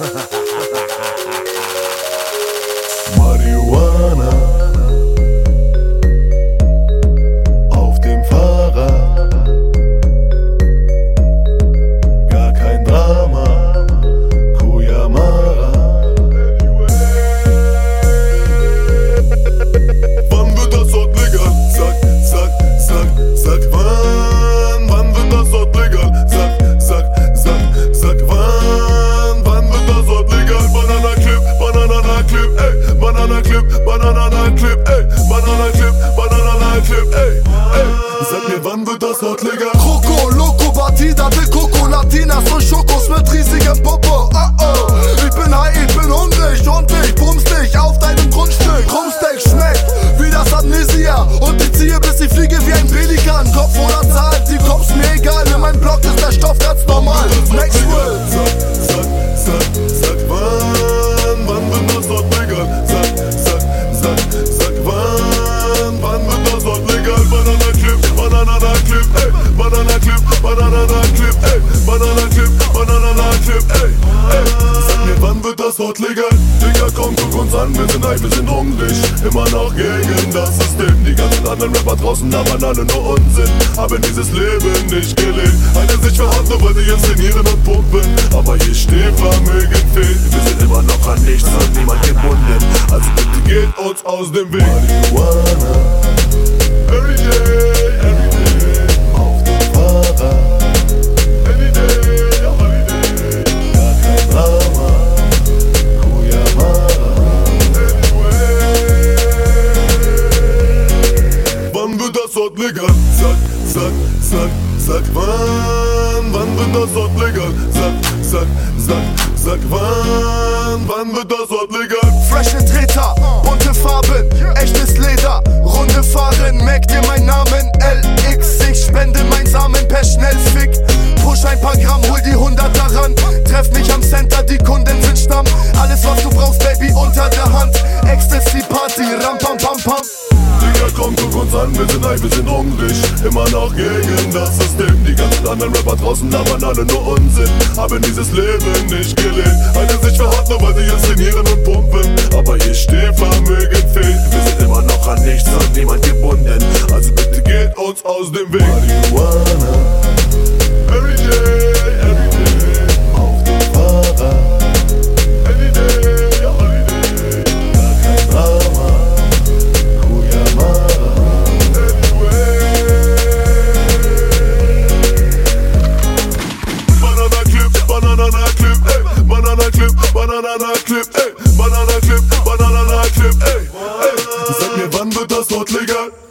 Ha ha ha. Ey, ey. Sag mir, wann wird das dort legal? Coco, Loco, Batida, de Coco, Latinas und Schokos mit riesigem Popo. Oh oh, ich bin high, ich bin hungrig und ich bums dich auf deinem Grundstück. Rumsteak schmeckt wie das Amnesia und ich ziehe bis ich fliege wie ein Pelikan. Kopf oder Zahl, Banana Clip, ey, Banana Clip, Banana Clip, ey, ey. Sag mir, wann wird das dort legal? Digga, komm, guck uns an, wir sind wir sind hungrig. Immer noch gegen das System. Die ganzen anderen Rapper draußen labern alle nur Unsinn. Haben dieses Leben nicht gelebt. Eine sich verhaut, nur weil sie inszenieren und pumpen. Aber hier steht Vermögen fehlt. Wir sind immer noch an nichts und niemand gebunden. Also bitte geht uns aus dem Weg. Marihuana. Wird das dort legal? Sag, sag, sag, sag wann? Wann wird das dort legal? Sag, sag, sag, sag wann? Wann wird das dort legal? Freshe Treter, bunte Farben, echtes gegen das System. Die ganzen anderen Rapper draußen labern alle nur Unsinn. Haben dieses Leben nicht gelebt. Eine sich verharrt, nur weil sie inszenieren und pumpen. Aber hier steht Vermögen fehlt. Wir sind immer noch an nichts und niemand gebunden. Also bitte geht uns aus dem Weg. Marihuana. Ey. Banana